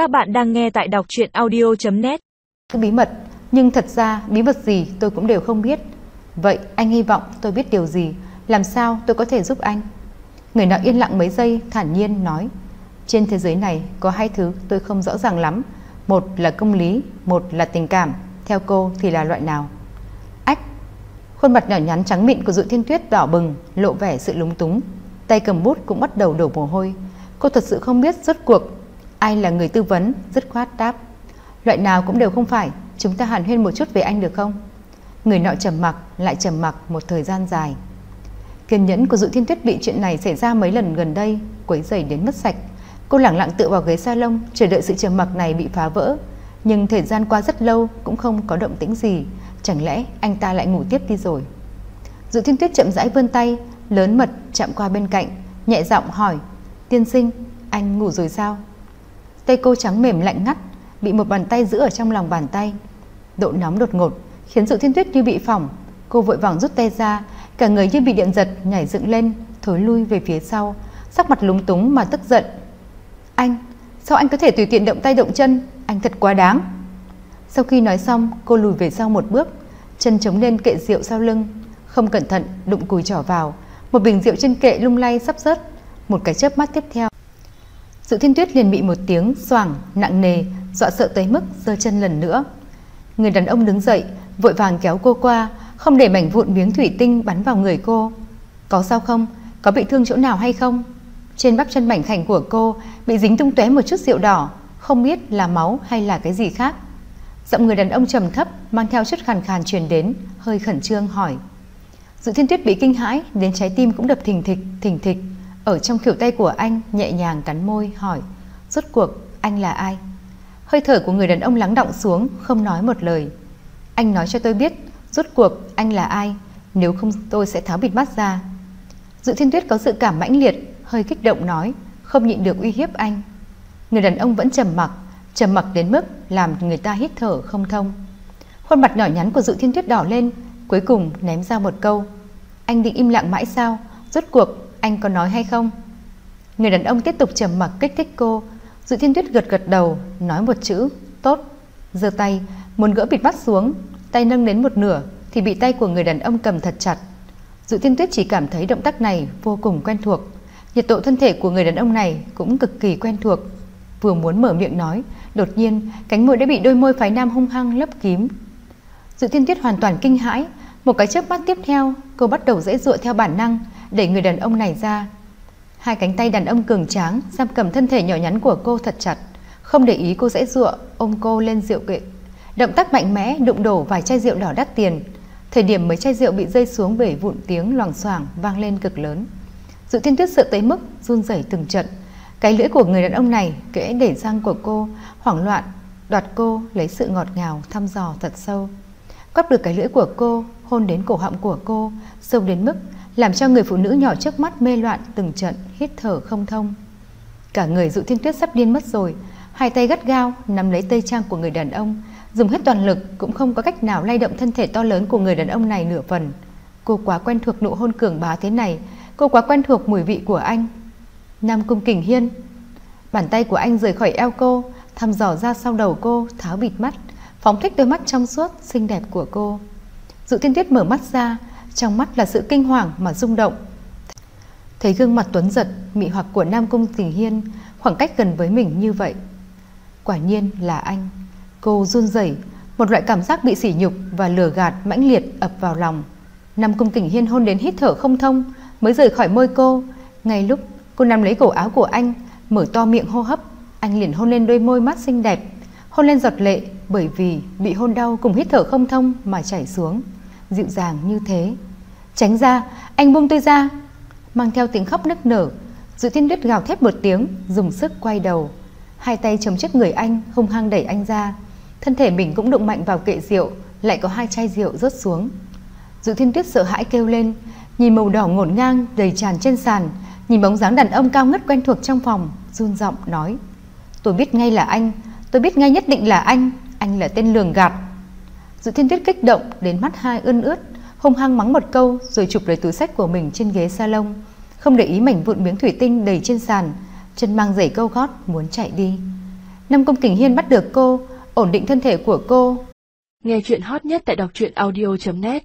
Các bạn đang nghe tại đọc chuyện audio.net bí mật, nhưng thật ra bí mật gì tôi cũng đều không biết. Vậy anh hy vọng tôi biết điều gì, làm sao tôi có thể giúp anh? Người nọ yên lặng mấy giây, thản nhiên nói. Trên thế giới này có hai thứ tôi không rõ ràng lắm. Một là công lý, một là tình cảm. Theo cô thì là loại nào? Ách! Khuôn mặt nhỏ nhắn trắng mịn của Dụ Thiên Tuyết đỏ bừng, lộ vẻ sự lúng túng. Tay cầm bút cũng bắt đầu đổ mồ hôi. Cô thật sự không biết rốt cuộc ai là người tư vấn, dứt khoát đáp. Loại nào cũng đều không phải, chúng ta hàn huyên một chút về anh được không? Người nọ trầm mặc lại trầm mặc một thời gian dài. Kiên nhẫn của Dụ Thiên Tuyết bị chuyện này xảy ra mấy lần gần đây, quấy rầy đến mất sạch. Cô lặng lặng tựa vào ghế salon, chờ đợi sự trầm mặc này bị phá vỡ. Nhưng thời gian qua rất lâu cũng không có động tĩnh gì, chẳng lẽ anh ta lại ngủ tiếp đi rồi? Dụ Thiên Tuyết chậm rãi vươn tay, lớn mật chạm qua bên cạnh, nhẹ giọng hỏi: "Tiên sinh, anh ngủ rồi sao?" Tay cô trắng mềm lạnh ngắt, bị một bàn tay giữ ở trong lòng bàn tay. Độ nóng đột ngột khiến sự Thiên Tuyết như bị phỏng, cô vội vàng rút tay ra, cả người như bị điện giật nhảy dựng lên, thối lui về phía sau, sắc mặt lúng túng mà tức giận. "Anh, sao anh có thể tùy tiện động tay động chân, anh thật quá đáng." Sau khi nói xong, cô lùi về sau một bước, chân chống lên kệ rượu sau lưng, không cẩn thận đụng cùi trỏ vào, một bình rượu trên kệ lung lay sắp rớt, một cái chớp mắt tiếp theo. Sự Thiên Tuyết liền bị một tiếng xoảng nặng nề, dọa sợ tới mức giơ chân lần nữa. Người đàn ông đứng dậy, vội vàng kéo cô qua, không để mảnh vụn miếng thủy tinh bắn vào người cô. Có sao không? Có bị thương chỗ nào hay không? Trên bắp chân mảnh khảnh của cô bị dính tung tóe một chút rượu đỏ, không biết là máu hay là cái gì khác. Giọng người đàn ông trầm thấp mang theo chút khàn khàn truyền đến, hơi khẩn trương hỏi. Dự Thiên Tuyết bị kinh hãi, đến trái tim cũng đập thình thịch, thình thịch. Ở trong khỉu tay của anh nhẹ nhàng cắn môi hỏi, rốt cuộc anh là ai? Hơi thở của người đàn ông lắng động xuống, không nói một lời. Anh nói cho tôi biết, rốt cuộc anh là ai, nếu không tôi sẽ tháo bịt mắt ra. Dự Thiên Tuyết có sự cảm mãnh liệt, hơi kích động nói, không nhịn được uy hiếp anh. Người đàn ông vẫn trầm mặc, trầm mặc đến mức làm người ta hít thở không thông. Khuôn mặt nhỏ nhắn của Dự Thiên Tuyết đỏ lên, cuối cùng ném ra một câu. Anh định im lặng mãi sao? Rốt cuộc anh có nói hay không? Người đàn ông tiếp tục trầm mặc kích thích cô. Dự Thiên Tuyết gật gật đầu, nói một chữ, tốt. giơ tay, muốn gỡ bịt mắt xuống, tay nâng đến một nửa thì bị tay của người đàn ông cầm thật chặt. Dự Thiên Tuyết chỉ cảm thấy động tác này vô cùng quen thuộc. Nhiệt độ thân thể của người đàn ông này cũng cực kỳ quen thuộc. Vừa muốn mở miệng nói, đột nhiên cánh môi đã bị đôi môi phái nam hung hăng lấp kín. Dự Thiên Tuyết hoàn toàn kinh hãi, một cái chớp mắt tiếp theo, cô bắt đầu dễ dụa theo bản năng, đẩy người đàn ông này ra. Hai cánh tay đàn ông cường tráng giam cầm thân thể nhỏ nhắn của cô thật chặt, không để ý cô dễ dụa, ôm cô lên rượu kệ. Động tác mạnh mẽ đụng đổ vài chai rượu đỏ đắt tiền. Thời điểm mấy chai rượu bị rơi xuống bể vụn tiếng loảng xoảng vang lên cực lớn. Dự Thiên Tuyết sợ tới mức run rẩy từng trận. Cái lưỡi của người đàn ông này kẽ để răng của cô, hoảng loạn đoạt cô lấy sự ngọt ngào thăm dò thật sâu. Quắp được cái lưỡi của cô, hôn đến cổ họng của cô, sâu đến mức làm cho người phụ nữ nhỏ trước mắt mê loạn từng trận hít thở không thông. Cả người Dụ Thiên Tuyết sắp điên mất rồi, hai tay gắt gao nắm lấy tây trang của người đàn ông, dùng hết toàn lực cũng không có cách nào lay động thân thể to lớn của người đàn ông này nửa phần. Cô quá quen thuộc nụ hôn cường bá thế này, cô quá quen thuộc mùi vị của anh. Nam Cung Kình Hiên, bàn tay của anh rời khỏi eo cô, thăm dò ra sau đầu cô, tháo bịt mắt, phóng thích đôi mắt trong suốt xinh đẹp của cô. Dụ Thiên Tuyết mở mắt ra, trong mắt là sự kinh hoàng mà rung động. Thấy gương mặt tuấn giật, mị hoặc của Nam Cung Tình Hiên khoảng cách gần với mình như vậy. Quả nhiên là anh. Cô run rẩy, một loại cảm giác bị sỉ nhục và lừa gạt mãnh liệt ập vào lòng. Nam Cung Tình Hiên hôn đến hít thở không thông, mới rời khỏi môi cô. Ngay lúc cô nắm lấy cổ áo của anh, mở to miệng hô hấp, anh liền hôn lên đôi môi mắt xinh đẹp, hôn lên giọt lệ bởi vì bị hôn đau cùng hít thở không thông mà chảy xuống dịu dàng như thế. Tránh ra, anh buông tôi ra. Mang theo tiếng khóc nức nở, Dự Thiên Tuyết gào thét một tiếng, dùng sức quay đầu. Hai tay chống trước người anh, hung hăng đẩy anh ra. Thân thể mình cũng đụng mạnh vào kệ rượu, lại có hai chai rượu rớt xuống. Dự Thiên Tuyết sợ hãi kêu lên, nhìn màu đỏ ngổn ngang đầy tràn trên sàn, nhìn bóng dáng đàn ông cao ngất quen thuộc trong phòng, run giọng nói: "Tôi biết ngay là anh, tôi biết ngay nhất định là anh, anh là tên lường gạt." Dự Thiên Tuyết kích động đến mắt hai ươn ướt, hung hăng mắng một câu rồi chụp lấy túi sách của mình trên ghế salon, không để ý mảnh vụn miếng thủy tinh đầy trên sàn, chân mang giày câu gót muốn chạy đi. Năm Công Kình Hiên bắt được cô, ổn định thân thể của cô. Nghe chuyện hot nhất tại đọc truyện audio.net